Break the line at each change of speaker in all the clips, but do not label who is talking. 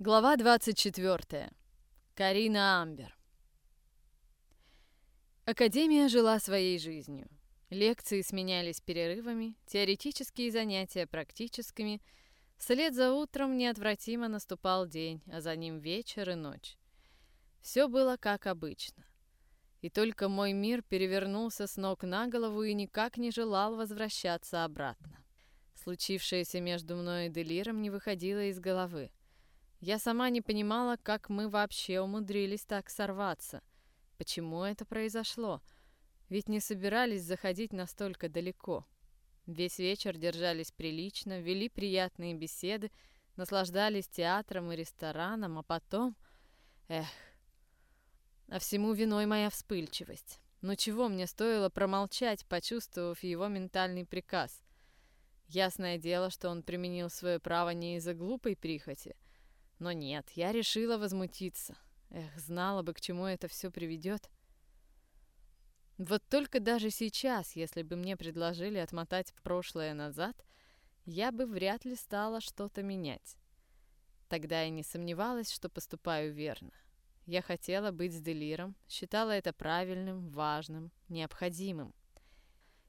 Глава 24. Карина Амбер. Академия жила своей жизнью. Лекции сменялись перерывами, теоретические занятия практическими. Вслед за утром неотвратимо наступал день, а за ним вечер и ночь. Все было как обычно. И только мой мир перевернулся с ног на голову и никак не желал возвращаться обратно. Случившееся между мной и Делиром не выходило из головы. Я сама не понимала, как мы вообще умудрились так сорваться. Почему это произошло? Ведь не собирались заходить настолько далеко. Весь вечер держались прилично, вели приятные беседы, наслаждались театром и рестораном, а потом... Эх... А всему виной моя вспыльчивость. Но чего мне стоило промолчать, почувствовав его ментальный приказ? Ясное дело, что он применил свое право не из-за глупой прихоти — но нет, я решила возмутиться. Эх, знала бы, к чему это все приведет. Вот только даже сейчас, если бы мне предложили отмотать прошлое назад, я бы вряд ли стала что-то менять. Тогда я не сомневалась, что поступаю верно. Я хотела быть с Делиром, считала это правильным, важным, необходимым.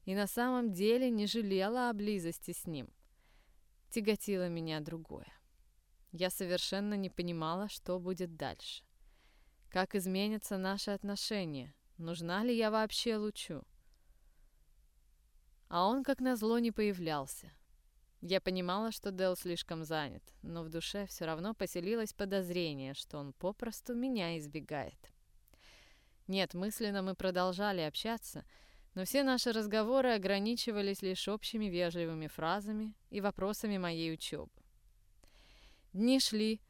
И на самом деле не жалела о близости с ним. Тяготило меня другое. Я совершенно не понимала, что будет дальше. Как изменятся наши отношения? Нужна ли я вообще Лучу? А он, как назло, не появлялся. Я понимала, что Дел слишком занят, но в душе все равно поселилось подозрение, что он попросту меня избегает. Нет, мысленно мы продолжали общаться, но все наши разговоры ограничивались лишь общими вежливыми фразами и вопросами моей учебы. Дни шли,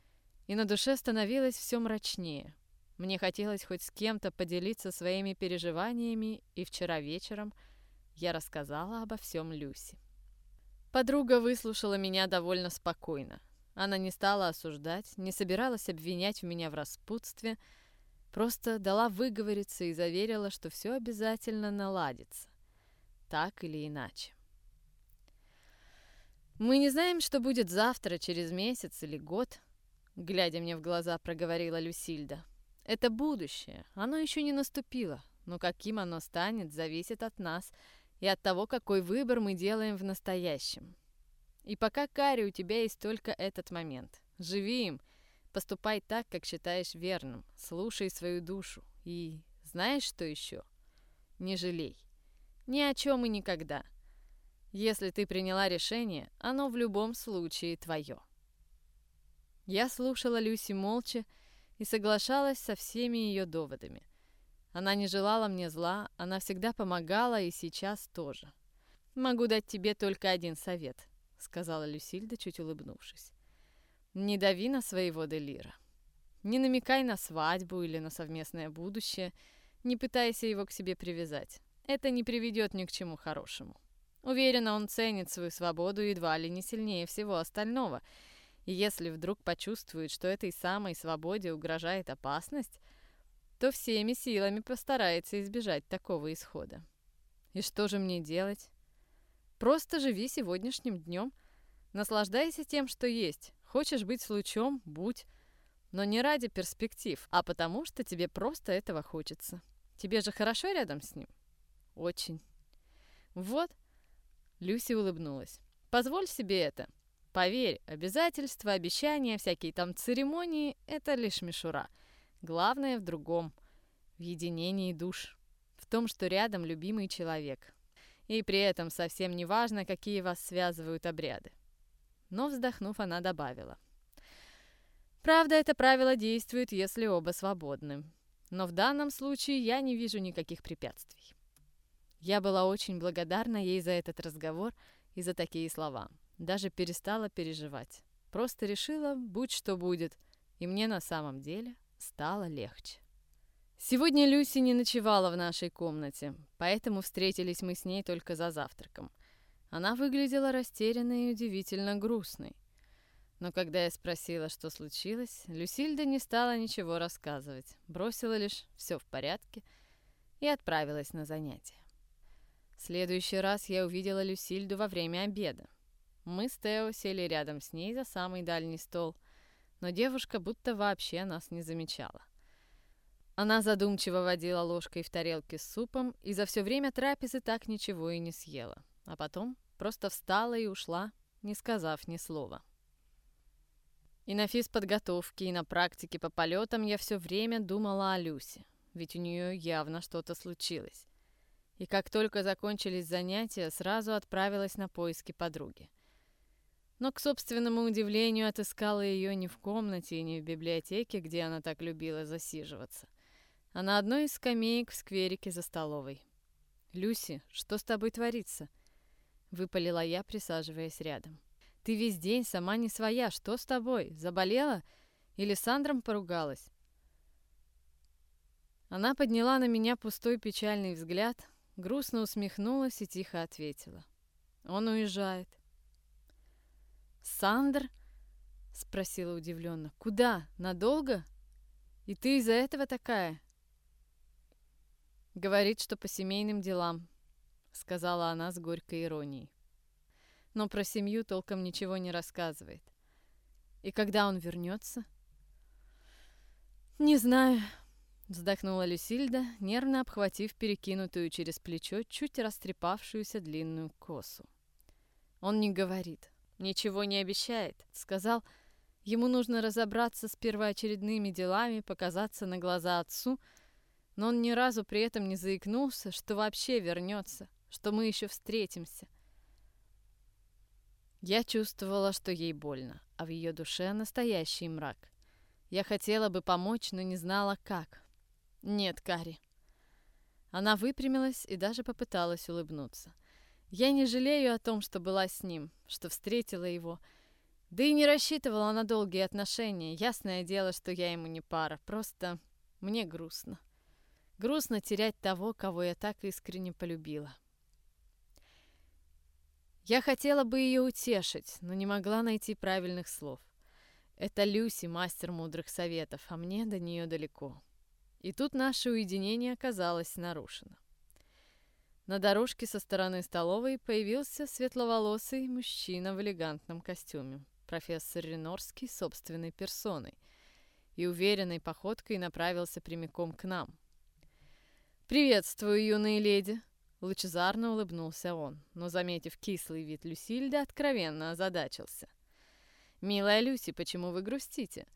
и на душе становилось все мрачнее. Мне хотелось хоть с кем-то поделиться своими переживаниями, и вчера вечером я рассказала обо всем Люси. Подруга выслушала меня довольно спокойно. Она не стала осуждать, не собиралась обвинять меня в распутстве, просто дала выговориться и заверила, что все обязательно наладится, так или иначе. «Мы не знаем, что будет завтра, через месяц или год», — глядя мне в глаза, проговорила Люсильда. «Это будущее, оно еще не наступило, но каким оно станет, зависит от нас и от того, какой выбор мы делаем в настоящем. И пока, Кари, у тебя есть только этот момент. Живи им, поступай так, как считаешь верным, слушай свою душу и знаешь, что еще? Не жалей. Ни о чем и никогда». Если ты приняла решение, оно в любом случае твое. Я слушала Люси молча и соглашалась со всеми ее доводами. Она не желала мне зла, она всегда помогала и сейчас тоже. «Могу дать тебе только один совет», — сказала Люсильда, чуть улыбнувшись. «Не дави на своего Делира. Не намекай на свадьбу или на совместное будущее, не пытайся его к себе привязать. Это не приведет ни к чему хорошему». Уверена, он ценит свою свободу едва ли не сильнее всего остального. И если вдруг почувствует, что этой самой свободе угрожает опасность, то всеми силами постарается избежать такого исхода. И что же мне делать? Просто живи сегодняшним днем. Наслаждайся тем, что есть. Хочешь быть с лучом – будь. Но не ради перспектив, а потому что тебе просто этого хочется. Тебе же хорошо рядом с ним? Очень. Вот, Люси улыбнулась. «Позволь себе это. Поверь, обязательства, обещания, всякие там церемонии — это лишь мишура. Главное в другом. В единении душ. В том, что рядом любимый человек. И при этом совсем не важно, какие вас связывают обряды». Но, вздохнув, она добавила. «Правда, это правило действует, если оба свободны. Но в данном случае я не вижу никаких препятствий. Я была очень благодарна ей за этот разговор и за такие слова. Даже перестала переживать. Просто решила, будь что будет. И мне на самом деле стало легче. Сегодня Люси не ночевала в нашей комнате, поэтому встретились мы с ней только за завтраком. Она выглядела растерянной и удивительно грустной. Но когда я спросила, что случилось, Люсильда не стала ничего рассказывать, бросила лишь «все в порядке» и отправилась на занятия следующий раз я увидела Люсильду во время обеда. Мы с Тео сели рядом с ней за самый дальний стол. но девушка будто вообще нас не замечала. Она задумчиво водила ложкой в тарелке с супом и за все время трапезы так ничего и не съела. А потом просто встала и ушла, не сказав ни слова. И на физподготовке, и на практике по полетам я все время думала о Люсе, ведь у нее явно что-то случилось. И как только закончились занятия, сразу отправилась на поиски подруги. Но, к собственному удивлению, отыскала ее не в комнате и не в библиотеке, где она так любила засиживаться, а на одной из скамеек в скверике за столовой. «Люси, что с тобой творится?» — выпалила я, присаживаясь рядом. «Ты весь день сама не своя. Что с тобой? Заболела? Или с Андром поругалась?» Она подняла на меня пустой печальный взгляд, грустно усмехнулась и тихо ответила. «Он уезжает». «Сандр?» — спросила удивленно. «Куда? Надолго? И ты из-за этого такая?» «Говорит, что по семейным делам», — сказала она с горькой иронией. «Но про семью толком ничего не рассказывает. И когда он вернется?» «Не знаю», — вздохнула Люсильда, нервно обхватив перекинутую через плечо чуть растрепавшуюся длинную косу. «Он не говорит, ничего не обещает», — сказал, «ему нужно разобраться с первоочередными делами, показаться на глаза отцу», но он ни разу при этом не заикнулся, что вообще вернется, что мы еще встретимся. Я чувствовала, что ей больно, а в ее душе настоящий мрак. Я хотела бы помочь, но не знала, как. Нет, Кари. Она выпрямилась и даже попыталась улыбнуться. Я не жалею о том, что была с ним, что встретила его, да и не рассчитывала на долгие отношения. Ясное дело, что я ему не пара, просто мне грустно. Грустно терять того, кого я так искренне полюбила. Я хотела бы ее утешить, но не могла найти правильных слов. Это Люси, мастер мудрых советов, а мне до нее далеко. И тут наше уединение оказалось нарушено. На дорожке со стороны столовой появился светловолосый мужчина в элегантном костюме, профессор Ренорский собственной персоной, и уверенной походкой направился прямиком к нам. «Приветствую, юные леди!» Лучезарно улыбнулся он, но, заметив кислый вид Люсильды, откровенно озадачился. «Милая Люси, почему вы грустите?»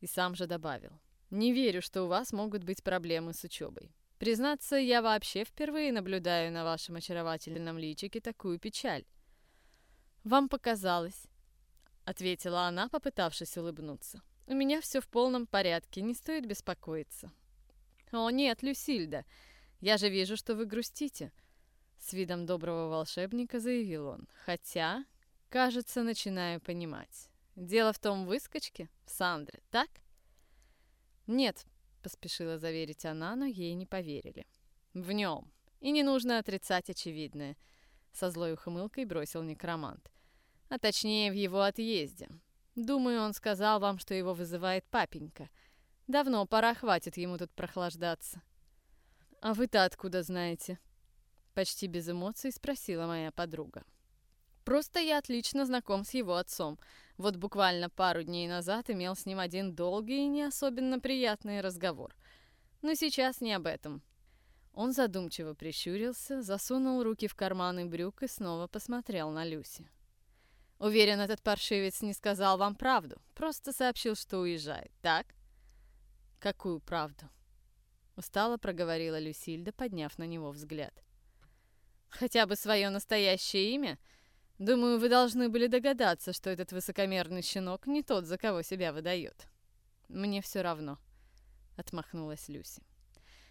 И сам же добавил. «Не верю, что у вас могут быть проблемы с учебой. Признаться, я вообще впервые наблюдаю на вашем очаровательном личике такую печаль». «Вам показалось», — ответила она, попытавшись улыбнуться. «У меня все в полном порядке, не стоит беспокоиться». «О, нет, Люсильда, я же вижу, что вы грустите», — с видом доброго волшебника заявил он. «Хотя, кажется, начинаю понимать. Дело в том выскочке, в Сандре, так?» «Нет», — поспешила заверить она, но ей не поверили. «В нем. И не нужно отрицать очевидное», — со злой ухмылкой бросил некромант. «А точнее, в его отъезде. Думаю, он сказал вам, что его вызывает папенька». Давно пора, хватит ему тут прохлаждаться. А вы-то откуда знаете? Почти без эмоций спросила моя подруга. Просто я отлично знаком с его отцом. Вот буквально пару дней назад имел с ним один долгий и не особенно приятный разговор. Но сейчас не об этом. Он задумчиво прищурился, засунул руки в карманы брюк и снова посмотрел на Люси. Уверен, этот паршивец не сказал вам правду, просто сообщил, что уезжает, так? «Какую правду?» Устало проговорила Люсильда, подняв на него взгляд. «Хотя бы свое настоящее имя? Думаю, вы должны были догадаться, что этот высокомерный щенок не тот, за кого себя выдает». «Мне все равно», — отмахнулась Люси.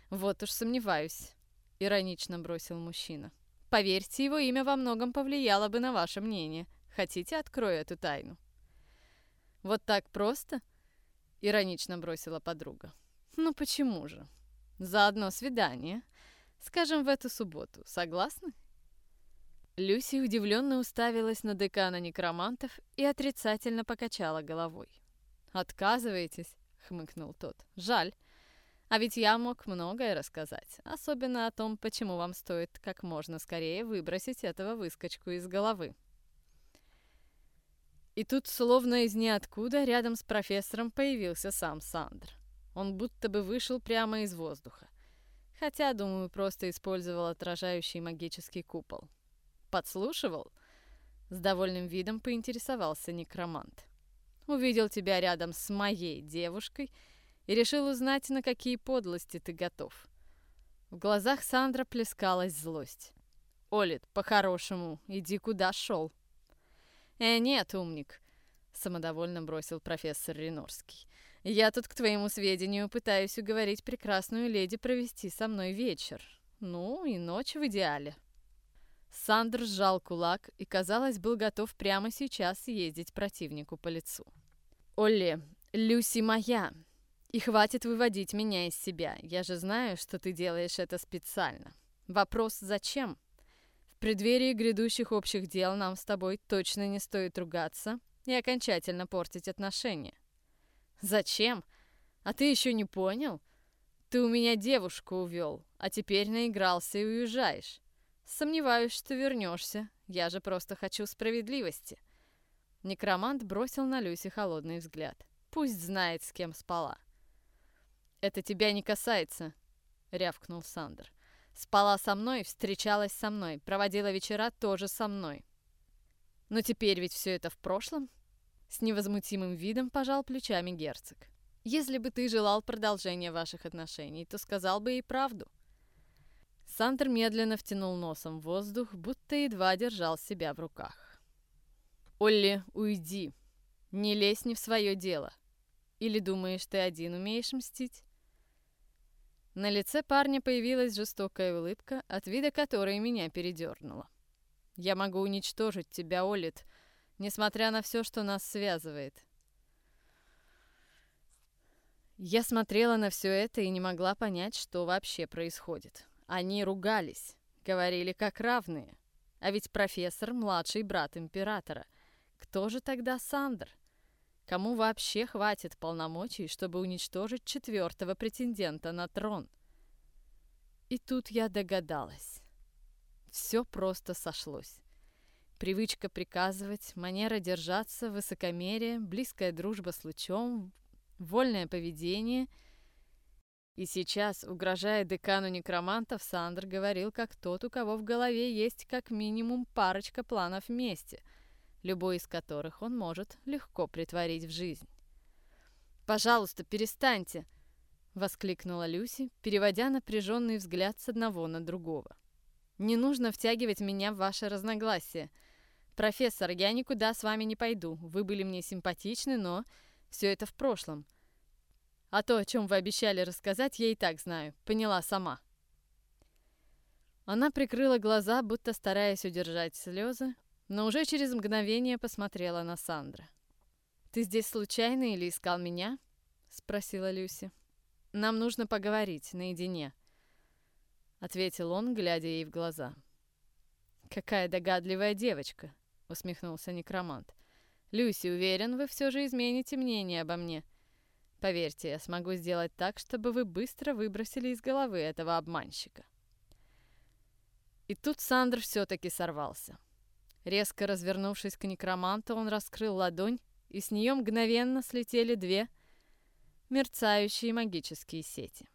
«Вот уж сомневаюсь», — иронично бросил мужчина. «Поверьте, его имя во многом повлияло бы на ваше мнение. Хотите, открою эту тайну?» «Вот так просто?» Иронично бросила подруга. Ну почему же? За одно свидание. Скажем, в эту субботу. Согласны? Люси удивленно уставилась на декана некромантов и отрицательно покачала головой. «Отказываетесь?» — хмыкнул тот. «Жаль. А ведь я мог многое рассказать, особенно о том, почему вам стоит как можно скорее выбросить этого выскочку из головы». И тут, словно из ниоткуда, рядом с профессором появился сам Сандр. Он будто бы вышел прямо из воздуха. Хотя, думаю, просто использовал отражающий магический купол. Подслушивал? С довольным видом поинтересовался некромант. Увидел тебя рядом с моей девушкой и решил узнать, на какие подлости ты готов. В глазах Сандра плескалась злость. «Олит, по-хорошему, иди куда шел». «Э, нет, умник», — самодовольно бросил профессор Ренорский. «Я тут, к твоему сведению, пытаюсь уговорить прекрасную леди провести со мной вечер. Ну, и ночь в идеале». Сандр сжал кулак и, казалось, был готов прямо сейчас съездить противнику по лицу. «Олли, Люси моя, и хватит выводить меня из себя. Я же знаю, что ты делаешь это специально. Вопрос «зачем?» В преддверии грядущих общих дел нам с тобой точно не стоит ругаться и окончательно портить отношения. Зачем? А ты еще не понял? Ты у меня девушку увел, а теперь наигрался и уезжаешь. Сомневаюсь, что вернешься. Я же просто хочу справедливости. Некромант бросил на Люси холодный взгляд. Пусть знает, с кем спала. «Это тебя не касается», — рявкнул Сандер. «Спала со мной, встречалась со мной, проводила вечера тоже со мной». «Но теперь ведь все это в прошлом?» С невозмутимым видом пожал плечами герцог. «Если бы ты желал продолжения ваших отношений, то сказал бы и правду». Сандер медленно втянул носом в воздух, будто едва держал себя в руках. «Олли, уйди. Не лезь не в свое дело. Или думаешь, ты один умеешь мстить?» На лице парня появилась жестокая улыбка, от вида которой меня передернуло. «Я могу уничтожить тебя, Олит, несмотря на все, что нас связывает». Я смотрела на все это и не могла понять, что вообще происходит. Они ругались, говорили как равные. А ведь профессор — младший брат императора. Кто же тогда Сандр? Кому вообще хватит полномочий, чтобы уничтожить четвертого претендента на трон? И тут я догадалась. Все просто сошлось. Привычка приказывать, манера держаться, высокомерие, близкая дружба с лучом, вольное поведение. И сейчас, угрожая декану некромантов, Сандр говорил, как тот, у кого в голове есть как минимум парочка планов вместе — любой из которых он может легко притворить в жизнь. «Пожалуйста, перестаньте!» — воскликнула Люси, переводя напряженный взгляд с одного на другого. «Не нужно втягивать меня в ваши разногласия. Профессор, я никуда с вами не пойду. Вы были мне симпатичны, но все это в прошлом. А то, о чем вы обещали рассказать, я и так знаю. Поняла сама». Она прикрыла глаза, будто стараясь удержать слезы, но уже через мгновение посмотрела на Сандра. «Ты здесь случайно или искал меня?» — спросила Люси. «Нам нужно поговорить наедине», — ответил он, глядя ей в глаза. «Какая догадливая девочка», — усмехнулся некромант. «Люси, уверен, вы все же измените мнение обо мне. Поверьте, я смогу сделать так, чтобы вы быстро выбросили из головы этого обманщика». И тут Сандр все-таки сорвался. Резко развернувшись к некроманту, он раскрыл ладонь, и с нее мгновенно слетели две мерцающие магические сети.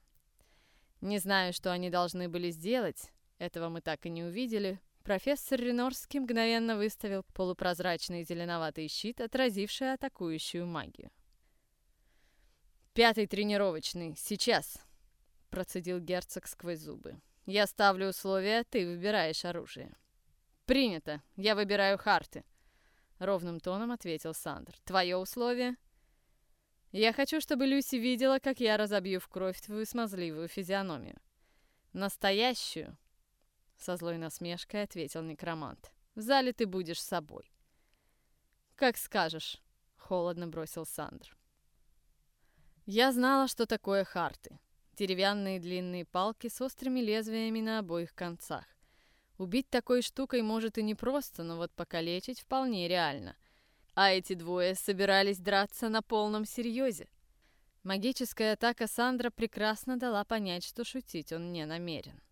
Не знаю, что они должны были сделать, этого мы так и не увидели. Профессор Ренорский мгновенно выставил полупрозрачный зеленоватый щит, отразивший атакующую магию. «Пятый тренировочный, сейчас!» — процедил герцог сквозь зубы. «Я ставлю условия, ты выбираешь оружие». «Принято. Я выбираю харты», — ровным тоном ответил Сандер. «Твое условие?» «Я хочу, чтобы Люси видела, как я разобью в кровь твою смазливую физиономию». «Настоящую?» — со злой насмешкой ответил некромант. «В зале ты будешь собой». «Как скажешь», — холодно бросил Сандр. Я знала, что такое харты. Деревянные длинные палки с острыми лезвиями на обоих концах. Убить такой штукой может и непросто, но вот покалечить вполне реально. А эти двое собирались драться на полном серьезе. Магическая атака Сандра прекрасно дала понять, что шутить он не намерен.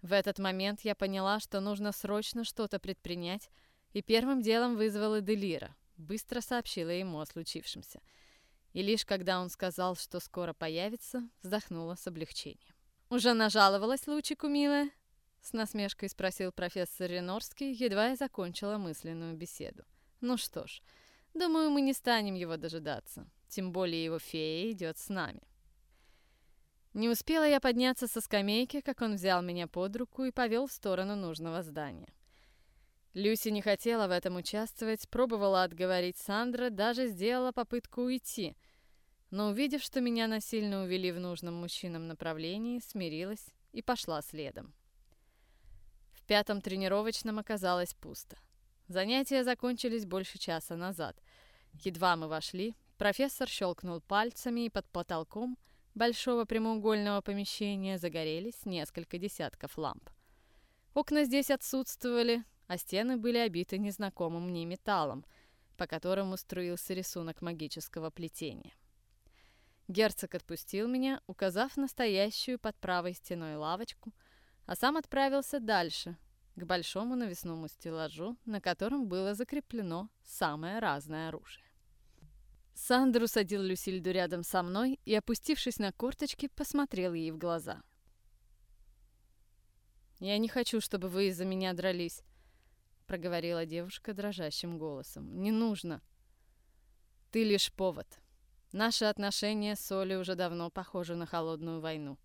В этот момент я поняла, что нужно срочно что-то предпринять, и первым делом вызвала Делира. быстро сообщила ему о случившемся. И лишь когда он сказал, что скоро появится, вздохнула с облегчением. «Уже нажаловалась Лучику, милая?» С насмешкой спросил профессор Ренорский, едва я закончила мысленную беседу. «Ну что ж, думаю, мы не станем его дожидаться. Тем более его фея идет с нами». Не успела я подняться со скамейки, как он взял меня под руку и повел в сторону нужного здания. Люси не хотела в этом участвовать, пробовала отговорить Сандра, даже сделала попытку уйти. Но увидев, что меня насильно увели в нужном мужчинам направлении, смирилась и пошла следом. В пятом тренировочном оказалось пусто. Занятия закончились больше часа назад. Едва мы вошли, профессор щелкнул пальцами, и под потолком большого прямоугольного помещения загорелись несколько десятков ламп. Окна здесь отсутствовали, а стены были обиты незнакомым мне металлом, по которому струился рисунок магического плетения. Герцог отпустил меня, указав настоящую под правой стеной лавочку, а сам отправился дальше, к большому навесному стеллажу, на котором было закреплено самое разное оружие. Сандер усадил Люсильду рядом со мной и, опустившись на корточки, посмотрел ей в глаза. «Я не хочу, чтобы вы из-за меня дрались проговорила девушка дрожащим голосом. «Не нужно. Ты лишь повод. Наши отношения с Олей уже давно похожи на холодную войну»,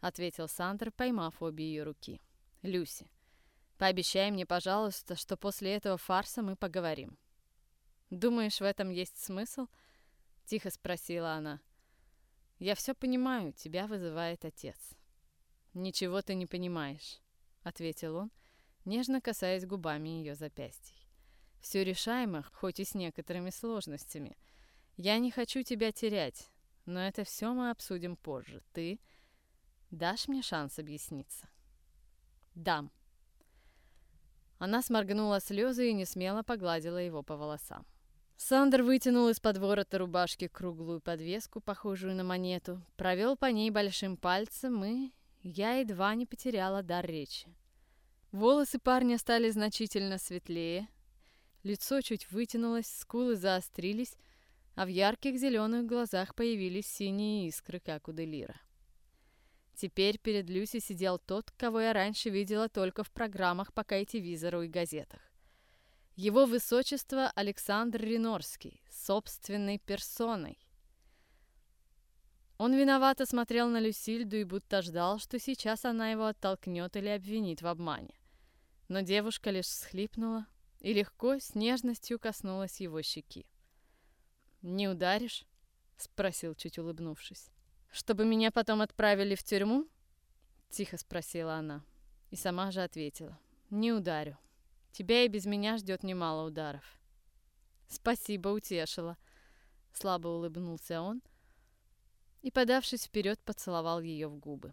ответил Сандер, поймав обе ее руки. «Люси, пообещай мне, пожалуйста, что после этого фарса мы поговорим». «Думаешь, в этом есть смысл?» Тихо спросила она. «Я все понимаю, тебя вызывает отец». «Ничего ты не понимаешь», — ответил он, — нежно касаясь губами ее запястий. «Все решаемо, хоть и с некоторыми сложностями. Я не хочу тебя терять, но это все мы обсудим позже. Ты дашь мне шанс объясниться?» «Дам». Она сморгнула слезы и не смело погладила его по волосам. Сандер вытянул из-под ворота рубашки круглую подвеску, похожую на монету, провел по ней большим пальцем, и я едва не потеряла дар речи. Волосы парня стали значительно светлее, лицо чуть вытянулось, скулы заострились, а в ярких зеленых глазах появились синие искры, как у Делира. Теперь перед Люси сидел тот, кого я раньше видела только в программах по кайтивизору и газетах. Его высочество Александр Ринорский, собственной персоной. Он виновато смотрел на Люсильду и будто ждал, что сейчас она его оттолкнет или обвинит в обмане. Но девушка лишь всхлипнула и легко, с нежностью коснулась его щеки. «Не ударишь?» — спросил, чуть улыбнувшись. «Чтобы меня потом отправили в тюрьму?» — тихо спросила она. И сама же ответила. «Не ударю. Тебя и без меня ждет немало ударов». «Спасибо, утешила», — слабо улыбнулся он и, подавшись вперед, поцеловал ее в губы.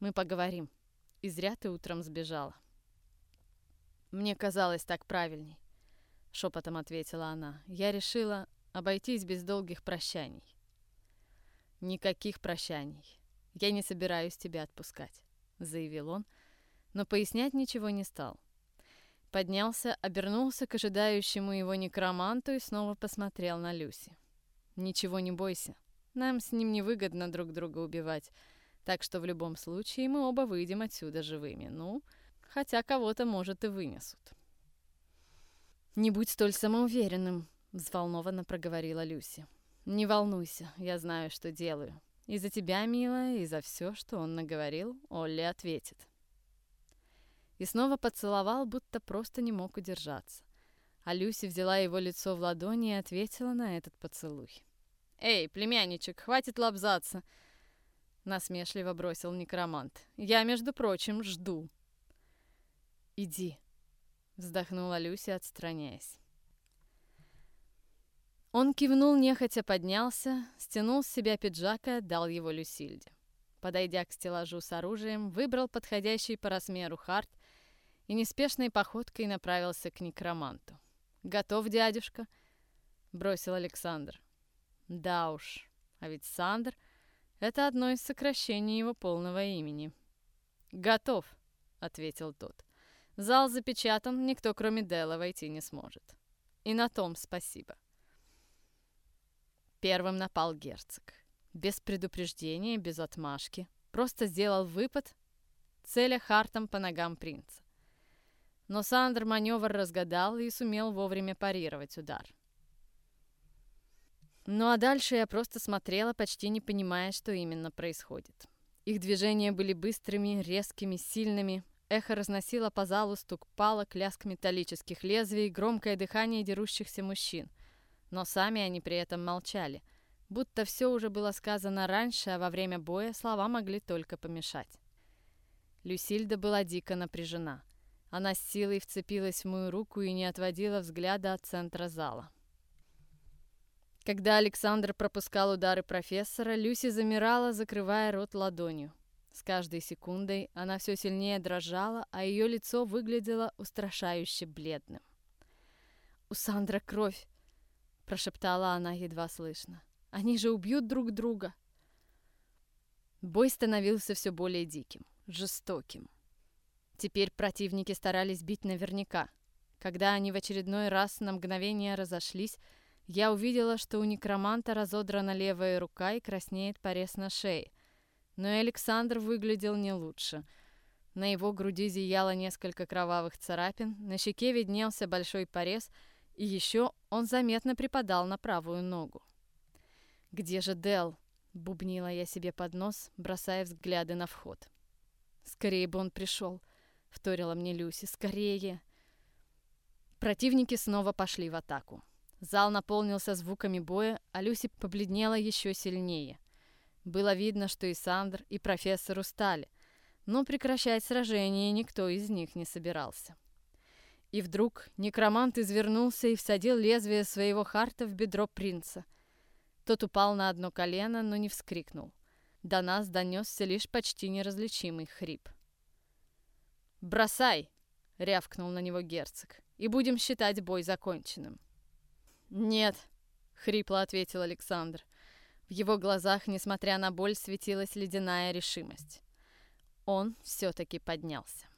«Мы поговорим. И зря ты утром сбежала». «Мне казалось так правильней», — шепотом ответила она. «Я решила обойтись без долгих прощаний». «Никаких прощаний. Я не собираюсь тебя отпускать», — заявил он, но пояснять ничего не стал. Поднялся, обернулся к ожидающему его некроманту и снова посмотрел на Люси. «Ничего не бойся. Нам с ним невыгодно друг друга убивать, так что в любом случае мы оба выйдем отсюда живыми. Ну, — хотя кого-то, может, и вынесут. «Не будь столь самоуверенным», — взволнованно проговорила Люси. «Не волнуйся, я знаю, что делаю. И за тебя, милая, и за все, что он наговорил, Олли ответит». И снова поцеловал, будто просто не мог удержаться. А Люси взяла его лицо в ладони и ответила на этот поцелуй. «Эй, племянничек, хватит лобзаться!» Насмешливо бросил некромант. «Я, между прочим, жду». «Иди», — вздохнула Люся, отстраняясь. Он кивнул, нехотя поднялся, стянул с себя пиджак и отдал его Люсильде. Подойдя к стеллажу с оружием, выбрал подходящий по размеру хард и неспешной походкой направился к некроманту. «Готов, дядюшка?» — бросил Александр. «Да уж, а ведь Сандр — это одно из сокращений его полного имени». «Готов», — ответил тот. Зал запечатан, никто кроме Дела войти не сможет. И на том спасибо. Первым напал герцог. Без предупреждения, без отмашки. Просто сделал выпад, целя Хартом по ногам принца. Но Сандр маневр разгадал и сумел вовремя парировать удар. Ну а дальше я просто смотрела, почти не понимая, что именно происходит. Их движения были быстрыми, резкими, сильными. Эхо разносило по залу стук палок, лязг металлических лезвий, громкое дыхание дерущихся мужчин. Но сами они при этом молчали. Будто все уже было сказано раньше, а во время боя слова могли только помешать. Люсильда была дико напряжена. Она с силой вцепилась в мою руку и не отводила взгляда от центра зала. Когда Александр пропускал удары профессора, Люси замирала, закрывая рот ладонью. С каждой секундой она все сильнее дрожала, а ее лицо выглядело устрашающе бледным. «У Сандра кровь!» – прошептала она едва слышно. «Они же убьют друг друга!» Бой становился все более диким, жестоким. Теперь противники старались бить наверняка. Когда они в очередной раз на мгновение разошлись, я увидела, что у некроманта разодрана левая рука и краснеет порез на шее. Но и Александр выглядел не лучше. На его груди зияло несколько кровавых царапин, на щеке виднелся большой порез, и еще он заметно припадал на правую ногу. «Где же Дел?» — бубнила я себе под нос, бросая взгляды на вход. «Скорее бы он пришел», — вторила мне Люси, — «скорее!» Противники снова пошли в атаку. Зал наполнился звуками боя, а Люси побледнела еще сильнее. Было видно, что и Сандр, и профессор устали, но прекращать сражение никто из них не собирался. И вдруг некромант извернулся и всадил лезвие своего харта в бедро принца. Тот упал на одно колено, но не вскрикнул. До нас донесся лишь почти неразличимый хрип. «Бросай!» — рявкнул на него герцог. «И будем считать бой законченным». «Нет», — хрипло ответил Александр. В его глазах, несмотря на боль, светилась ледяная решимость. Он все-таки поднялся.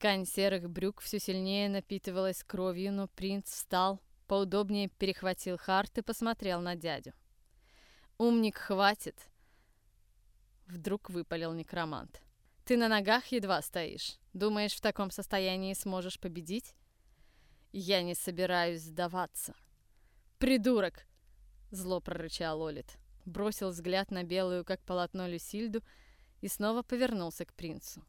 Ткань серых брюк все сильнее напитывалась кровью, но принц встал, поудобнее перехватил харт и посмотрел на дядю. «Умник, хватит!» Вдруг выпалил некромант. «Ты на ногах едва стоишь. Думаешь, в таком состоянии сможешь победить?» Я не собираюсь сдаваться. Придурок! Зло прорычал Олит. Бросил взгляд на белую, как полотно, Люсильду и снова повернулся к принцу.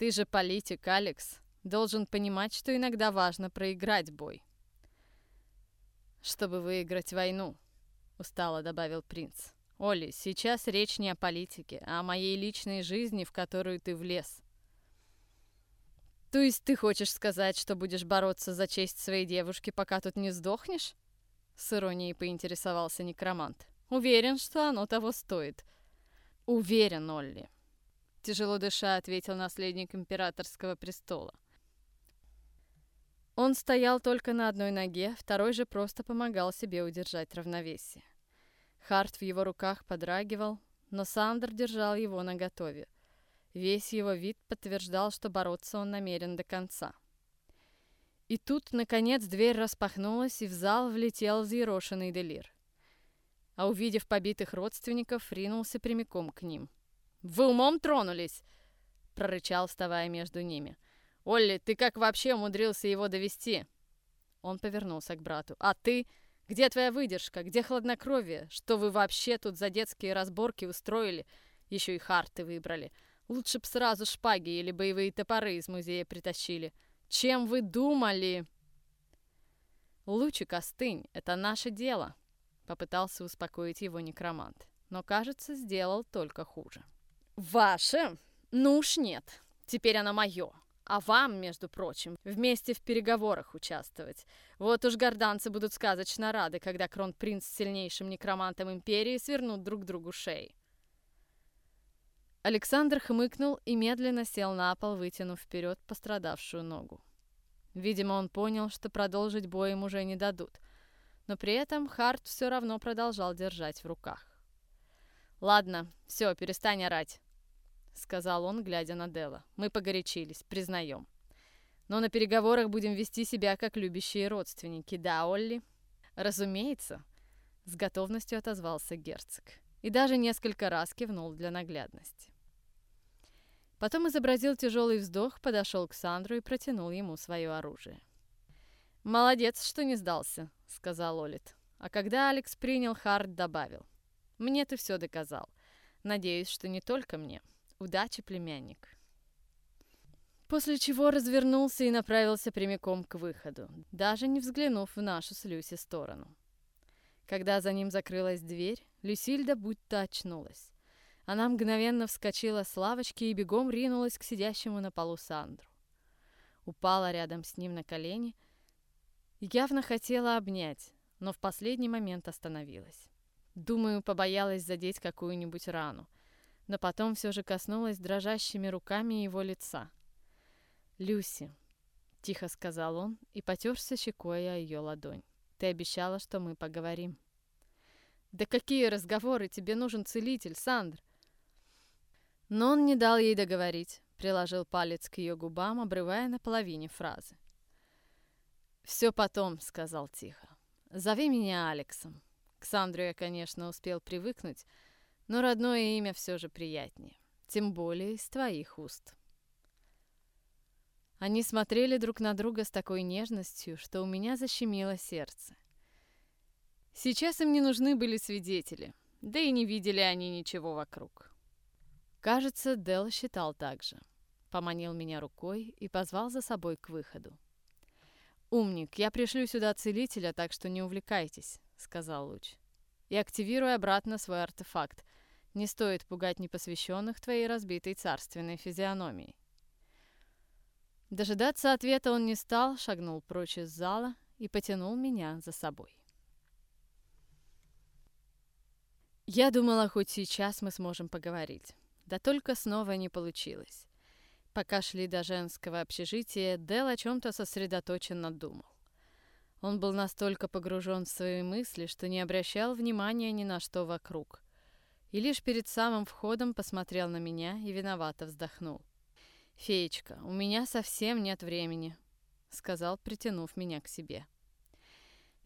Ты же политик, Алекс. Должен понимать, что иногда важно проиграть бой. Чтобы выиграть войну, устало добавил принц. Оли, сейчас речь не о политике, а о моей личной жизни, в которую ты влез. То есть ты хочешь сказать, что будешь бороться за честь своей девушки, пока тут не сдохнешь? С иронией поинтересовался некромант. Уверен, что оно того стоит. Уверен, Олли. Тяжело дыша, ответил наследник императорского престола. Он стоял только на одной ноге, второй же просто помогал себе удержать равновесие. Харт в его руках подрагивал, но Сандер держал его наготове. Весь его вид подтверждал, что бороться он намерен до конца. И тут, наконец, дверь распахнулась, и в зал влетел взъерошенный Делир. А увидев побитых родственников, ринулся прямиком к ним. «Вы умом тронулись?» — прорычал, вставая между ними. «Олли, ты как вообще умудрился его довести?» Он повернулся к брату. «А ты? Где твоя выдержка? Где хладнокровие? Что вы вообще тут за детские разборки устроили? Еще и харты выбрали. Лучше б сразу шпаги или боевые топоры из музея притащили. Чем вы думали?» «Лучик, остынь, это наше дело», — попытался успокоить его некромант, но, кажется, сделал только хуже. «Ваше? Ну уж нет. Теперь оно мое. А вам, между прочим, вместе в переговорах участвовать. Вот уж горданцы будут сказочно рады, когда кронпринц с сильнейшим некромантом империи свернут друг другу шеи. Александр хмыкнул и медленно сел на пол, вытянув вперед пострадавшую ногу. Видимо, он понял, что продолжить бой им уже не дадут, но при этом Харт все равно продолжал держать в руках. «Ладно, все, перестань орать», — сказал он, глядя на Дела. «Мы погорячились, признаем. Но на переговорах будем вести себя как любящие родственники, да, Олли? Разумеется, с готовностью отозвался герцог. И даже несколько раз кивнул для наглядности. Потом изобразил тяжелый вздох, подошел к Сандру и протянул ему свое оружие. «Молодец, что не сдался», — сказал Олит. А когда Алекс принял, Харт добавил. «Мне ты все доказал. Надеюсь, что не только мне. Удачи, племянник». После чего развернулся и направился прямиком к выходу, даже не взглянув в нашу с Люси сторону. Когда за ним закрылась дверь, Люсильда будто очнулась. Она мгновенно вскочила с лавочки и бегом ринулась к сидящему на полу Сандру. Упала рядом с ним на колени, явно хотела обнять, но в последний момент остановилась. Думаю, побоялась задеть какую-нибудь рану, но потом все же коснулась дрожащими руками его лица. «Люси», — тихо сказал он и потерся щекой о ее ладонь. «Ты обещала, что мы поговорим». «Да какие разговоры? Тебе нужен целитель, Сандр!» Но он не дал ей договорить, приложил палец к ее губам, обрывая на половине фразы. «Все потом», — сказал тихо. «Зови меня Алексом». К Сандру я, конечно, успел привыкнуть, но родное имя все же приятнее. Тем более из твоих уст. Они смотрели друг на друга с такой нежностью, что у меня защемило сердце. Сейчас им не нужны были свидетели, да и не видели они ничего вокруг. Кажется, Дел считал так же. Поманил меня рукой и позвал за собой к выходу. «Умник, я пришлю сюда целителя, так что не увлекайтесь», — сказал Луч. «И активируй обратно свой артефакт. Не стоит пугать непосвященных твоей разбитой царственной физиономией». Дожидаться ответа он не стал, шагнул прочь из зала и потянул меня за собой. Я думала, хоть сейчас мы сможем поговорить. Да только снова не получилось. Пока шли до женского общежития, Дел о чем-то сосредоточенно думал. Он был настолько погружен в свои мысли, что не обращал внимания ни на что вокруг. И лишь перед самым входом посмотрел на меня и виновато вздохнул. «Феечка, у меня совсем нет времени», — сказал, притянув меня к себе.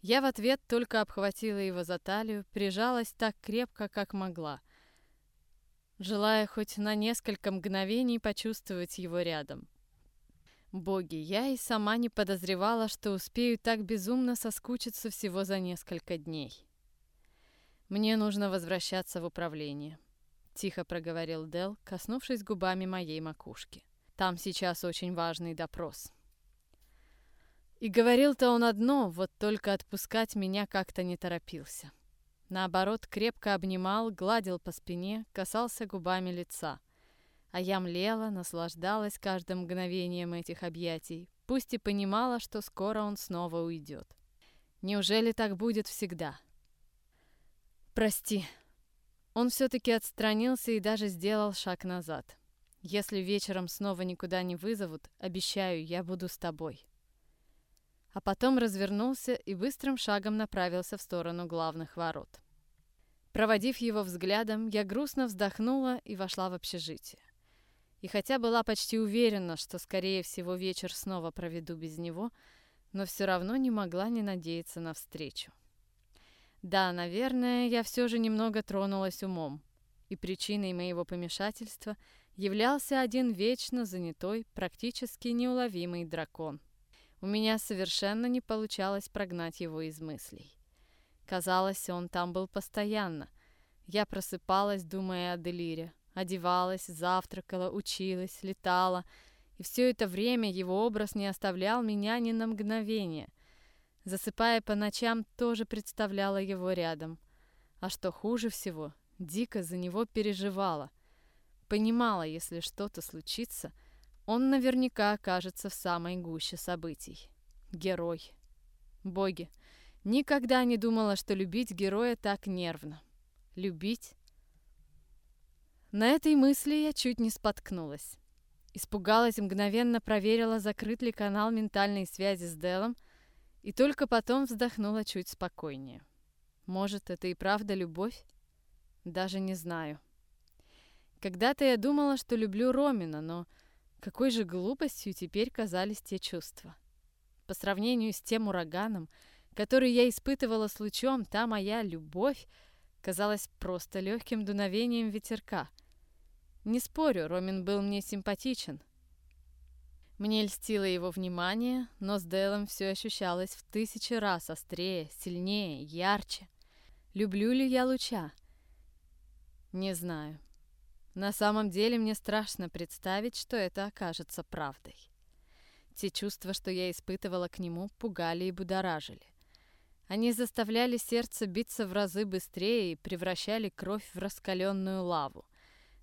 Я в ответ только обхватила его за талию, прижалась так крепко, как могла — желая хоть на несколько мгновений почувствовать его рядом. Боги, я и сама не подозревала, что успею так безумно соскучиться всего за несколько дней. Мне нужно возвращаться в управление, тихо проговорил Дел, коснувшись губами моей макушки. Там сейчас очень важный допрос. И говорил-то он одно, вот только отпускать меня как-то не торопился. Наоборот, крепко обнимал, гладил по спине, касался губами лица. А я млела, наслаждалась каждым мгновением этих объятий, пусть и понимала, что скоро он снова уйдет. Неужели так будет всегда? «Прости». Он все-таки отстранился и даже сделал шаг назад. «Если вечером снова никуда не вызовут, обещаю, я буду с тобой» а потом развернулся и быстрым шагом направился в сторону главных ворот. Проводив его взглядом, я грустно вздохнула и вошла в общежитие. И хотя была почти уверена, что, скорее всего, вечер снова проведу без него, но все равно не могла не надеяться на встречу. Да, наверное, я все же немного тронулась умом, и причиной моего помешательства являлся один вечно занятой, практически неуловимый дракон — у меня совершенно не получалось прогнать его из мыслей. Казалось, он там был постоянно. Я просыпалась, думая о Делире. Одевалась, завтракала, училась, летала. И все это время его образ не оставлял меня ни на мгновение. Засыпая по ночам, тоже представляла его рядом. А что хуже всего, дико за него переживала. Понимала, если что-то случится — он наверняка окажется в самой гуще событий. Герой. Боги. Никогда не думала, что любить героя так нервно. Любить? На этой мысли я чуть не споткнулась. Испугалась, мгновенно проверила, закрыт ли канал ментальной связи с Делом, и только потом вздохнула чуть спокойнее. Может, это и правда любовь? Даже не знаю. Когда-то я думала, что люблю Ромина, но Какой же глупостью теперь казались те чувства. По сравнению с тем ураганом, который я испытывала с лучом, та моя любовь казалась просто легким дуновением ветерка. Не спорю, Ромин был мне симпатичен. Мне льстило его внимание, но с Делом все ощущалось в тысячи раз острее, сильнее, ярче. Люблю ли я луча? Не знаю. На самом деле мне страшно представить, что это окажется правдой. Те чувства, что я испытывала к нему, пугали и будоражили. Они заставляли сердце биться в разы быстрее и превращали кровь в раскаленную лаву.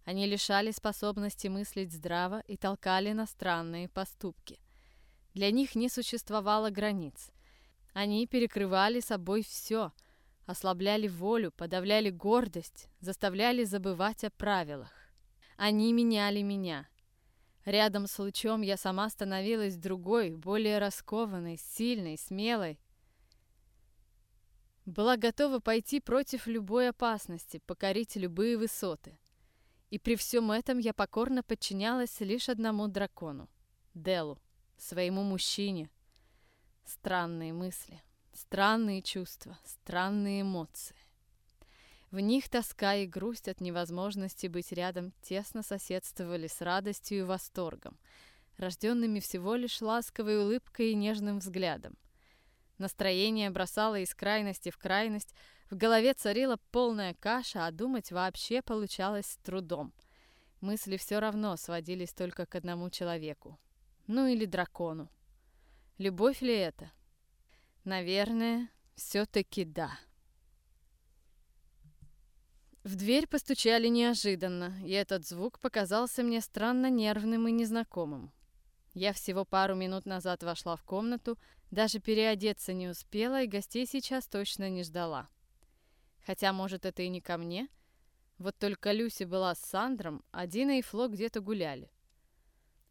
Они лишали способности мыслить здраво и толкали на странные поступки. Для них не существовало границ. Они перекрывали собой все, ослабляли волю, подавляли гордость, заставляли забывать о правилах. Они меняли меня. Рядом с лучом я сама становилась другой, более раскованной, сильной, смелой, была готова пойти против любой опасности, покорить любые высоты. И при всем этом я покорно подчинялась лишь одному дракону — Делу, своему мужчине. Странные мысли, странные чувства, странные эмоции. В них тоска и грусть от невозможности быть рядом тесно соседствовали с радостью и восторгом, рожденными всего лишь ласковой улыбкой и нежным взглядом — Настроение бросало из крайности в крайность, в голове царила полная каша, а думать вообще получалось с трудом. Мысли все равно сводились только к одному человеку. Ну или дракону. Любовь ли это? Наверное, все-таки да. В дверь постучали неожиданно, и этот звук показался мне странно нервным и незнакомым. Я всего пару минут назад вошла в комнату, даже переодеться не успела и гостей сейчас точно не ждала. Хотя, может, это и не ко мне. Вот только Люси была с Сандром, а Дина и Фло где-то гуляли.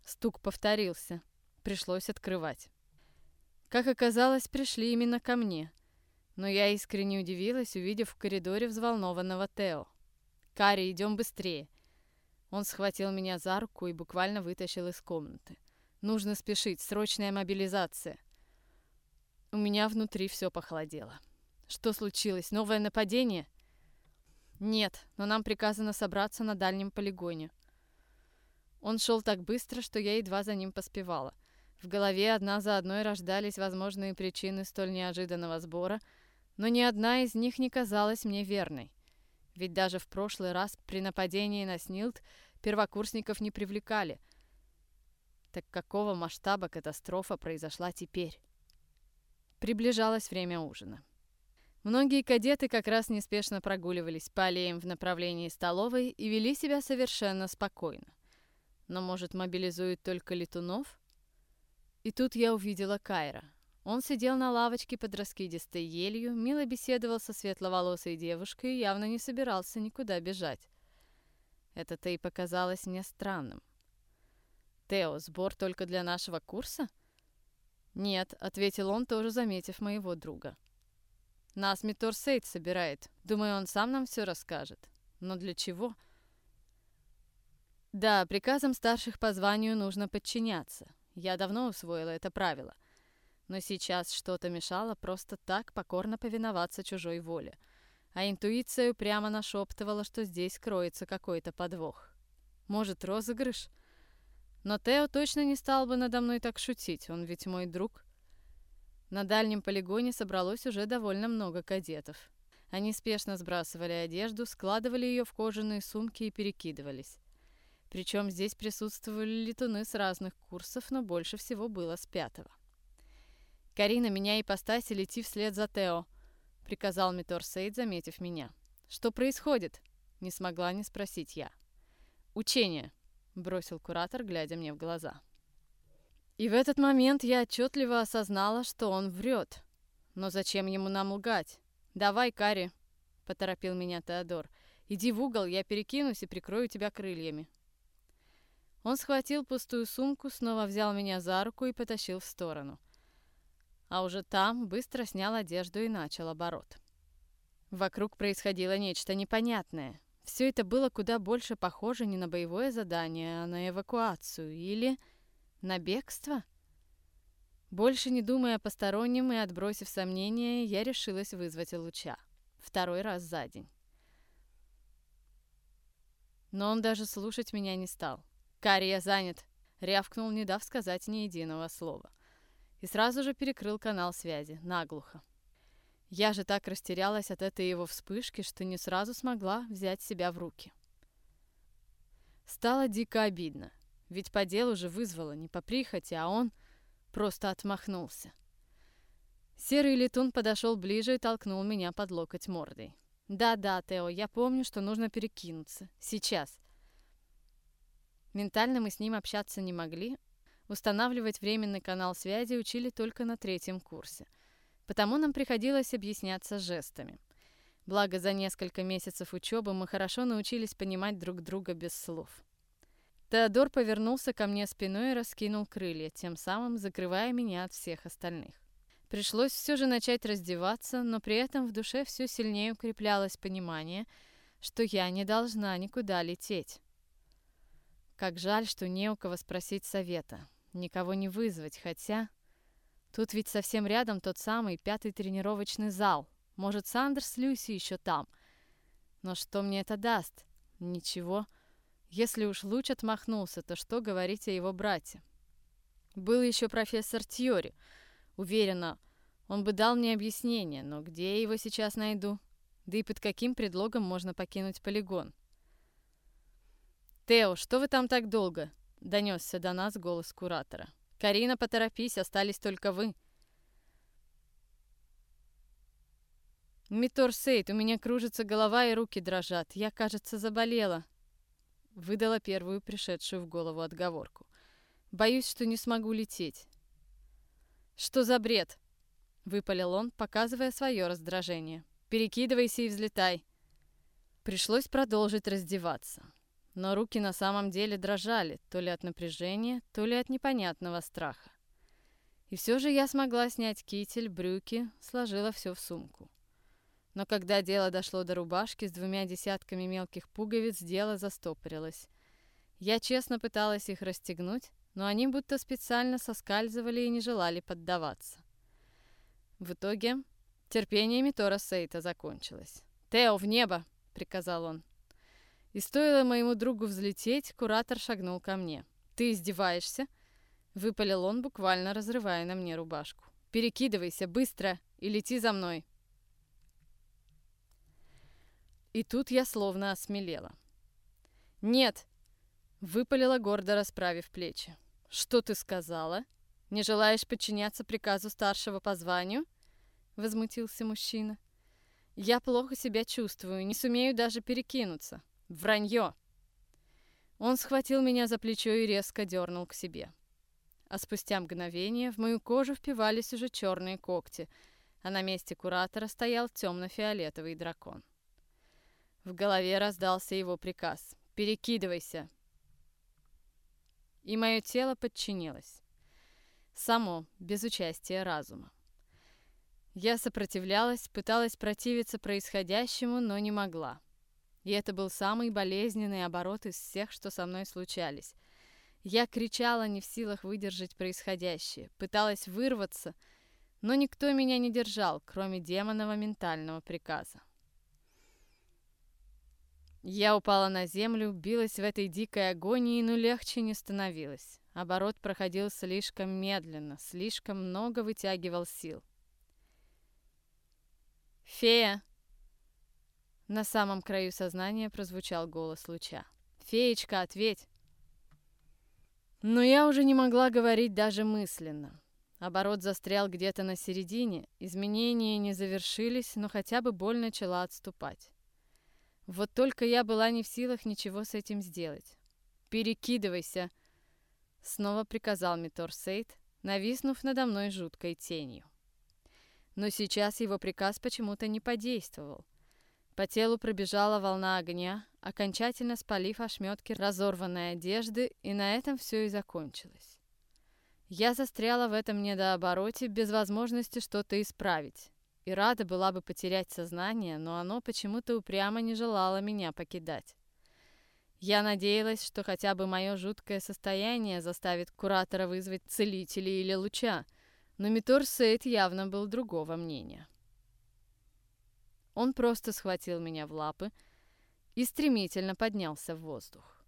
Стук повторился. Пришлось открывать. Как оказалось, пришли именно ко мне. Но я искренне удивилась, увидев в коридоре взволнованного Тео. «Кари, идем быстрее!» Он схватил меня за руку и буквально вытащил из комнаты. «Нужно спешить, срочная мобилизация!» У меня внутри все похолодело. Что случилось? Новое нападение? Нет, но нам приказано собраться на дальнем полигоне. Он шел так быстро, что я едва за ним поспевала. В голове одна за одной рождались возможные причины столь неожиданного сбора, но ни одна из них не казалась мне верной. Ведь даже в прошлый раз при нападении на Снилд первокурсников не привлекали. Так какого масштаба катастрофа произошла теперь? Приближалось время ужина. Многие кадеты как раз неспешно прогуливались по аллеям в направлении столовой и вели себя совершенно спокойно. Но, может, мобилизуют только летунов? И тут я увидела Кайра. Он сидел на лавочке под раскидистой елью, мило беседовал со светловолосой девушкой и явно не собирался никуда бежать. Это-то и показалось мне странным. «Тео, сбор только для нашего курса?» «Нет», — ответил он, тоже заметив моего друга. «Нас Митор Сейд собирает. Думаю, он сам нам все расскажет. Но для чего?» «Да, приказам старших по званию нужно подчиняться. Я давно усвоила это правило. Но сейчас что-то мешало просто так покорно повиноваться чужой воле. А интуиция прямо нашептывала, что здесь кроется какой-то подвох. Может, розыгрыш?» Но Тео точно не стал бы надо мной так шутить, он ведь мой друг. На дальнем полигоне собралось уже довольно много кадетов. Они спешно сбрасывали одежду, складывали ее в кожаные сумки и перекидывались. Причем здесь присутствовали летуны с разных курсов, но больше всего было с пятого. «Карина, меня и лети вслед за Тео», — приказал Митор Сейд, заметив меня. «Что происходит?» — не смогла не спросить я. «Учение», бросил куратор, глядя мне в глаза. И в этот момент я отчетливо осознала, что он врет. Но зачем ему нам лгать? «Давай, Кари», — поторопил меня Теодор. «Иди в угол, я перекинусь и прикрою тебя крыльями». Он схватил пустую сумку, снова взял меня за руку и потащил в сторону. А уже там быстро снял одежду и начал оборот. Вокруг происходило нечто непонятное. Все это было куда больше похоже не на боевое задание, а на эвакуацию или на бегство. Больше не думая о постороннем и отбросив сомнения, я решилась вызвать луча. Второй раз за день. Но он даже слушать меня не стал. «Карри, я занят!» — рявкнул, не дав сказать ни единого слова. И сразу же перекрыл канал связи, наглухо. Я же так растерялась от этой его вспышки, что не сразу смогла взять себя в руки. Стало дико обидно, ведь по делу же вызвала, не по прихоти, а он просто отмахнулся. Серый летун подошел ближе и толкнул меня под локоть мордой. «Да-да, Тео, я помню, что нужно перекинуться. Сейчас». Ментально мы с ним общаться не могли. Устанавливать временный канал связи учили только на третьем курсе. Потому нам приходилось объясняться жестами. Благо, за несколько месяцев учебы мы хорошо научились понимать друг друга без слов. Теодор повернулся ко мне спиной и раскинул крылья, тем самым закрывая меня от всех остальных. Пришлось все же начать раздеваться, но при этом в душе все сильнее укреплялось понимание, что я не должна никуда лететь. Как жаль, что не у кого спросить совета, никого не вызвать, хотя... Тут ведь совсем рядом тот самый пятый тренировочный зал. Может, Сандерс с Люси еще там. Но что мне это даст? Ничего. Если уж Луч отмахнулся, то что говорить о его брате? Был еще профессор Тьори — Уверена, он бы дал мне объяснение, но где я его сейчас найду? Да и под каким предлогом можно покинуть полигон? «Тео, что вы там так долго?» — донесся до нас голос куратора. «Карина, поторопись, остались только вы». «Митор Сейд, у меня кружится голова и руки дрожат. Я, кажется, заболела», — выдала первую пришедшую в голову отговорку. «Боюсь, что не смогу лететь. «Что за бред?» — выпалил он, показывая свое раздражение. «Перекидывайся и взлетай». Пришлось продолжить раздеваться. Но руки на самом деле дрожали, то ли от напряжения, то ли от непонятного страха. И все же я смогла снять китель, брюки, сложила все в сумку. Но когда дело дошло до рубашки с двумя десятками мелких пуговиц, дело застопорилось. Я честно пыталась их расстегнуть, но они будто специально соскальзывали и не желали поддаваться. В итоге терпение Митора Сейта закончилось. «Тео, в небо!» — приказал он. И стоило моему другу взлететь, куратор шагнул ко мне. «Ты издеваешься?» — выпалил он, буквально разрывая на мне рубашку. «Перекидывайся, быстро, и лети за мной!» И тут я словно осмелела. «Нет!» — выпалила гордо, расправив плечи. «Что ты сказала? Не желаешь подчиняться приказу старшего по званию?» — возмутился мужчина. «Я плохо себя чувствую, не сумею даже перекинуться. Вранье!» Он схватил меня за плечо и резко дернул к себе. А спустя мгновение в мою кожу впивались уже черные когти, а на месте куратора стоял темно-фиолетовый дракон. В голове раздался его приказ «Перекидывайся!» и мое тело подчинилось. Само, без участия разума. Я сопротивлялась, пыталась противиться происходящему, но не могла. И это был самый болезненный оборот из всех, что со мной случались. Я кричала, не в силах выдержать происходящее, пыталась вырваться, но никто меня не держал, кроме демонного ментального приказа. Я упала на землю, билась в этой дикой агонии, но легче не становилось. Оборот проходил слишком медленно, слишком много вытягивал сил. «Фея!» На самом краю сознания прозвучал голос луча. «Феечка, ответь!» Но я уже не могла говорить даже мысленно. Оборот застрял где-то на середине, изменения не завершились, но хотя бы боль начала отступать. Вот только я была не в силах ничего с этим сделать. «Перекидывайся!» Снова приказал Митор Сейд, нависнув надо мной жуткой тенью. Но сейчас его приказ почему-то не подействовал. По телу пробежала волна огня, окончательно спалив ошметки разорванной одежды, и на этом все и закончилось. Я застряла в этом недообороте без возможности что-то исправить. и рада была бы потерять сознание, но оно почему-то упрямо не желало меня покидать. Я надеялась, что хотя бы мое жуткое состояние заставит куратора вызвать целителей или луча, но Митор Сейд явно был другого мнения. Он просто схватил меня в лапы и стремительно поднялся в воздух.